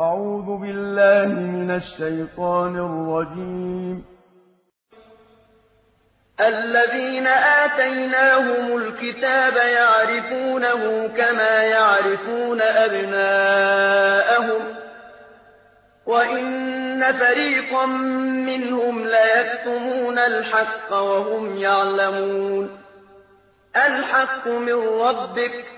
أعوذ بالله من الشيطان الرجيم. الذين آتيناهم الكتاب يعرفونه كما يعرفون أبناءهم وإن فريقا منهم ليكتمون الحق وهم يعلمون. الحق من ربك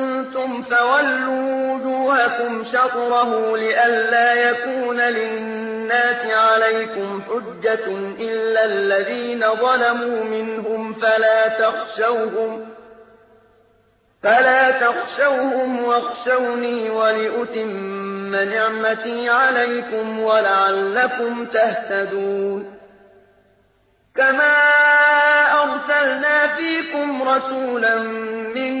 كنتم فولوا وجوهكم شطره لئلا يكون للناس عليكم حجة إلا الذين ظلموا منهم فلا تخشوهم فلا تخشوهم واخشوني ولأتم نعمتي عليكم ولعلكم تهتدون كما أرسلنا فيكم رسولا منكم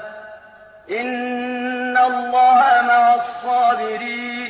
إن الله مع الصابرين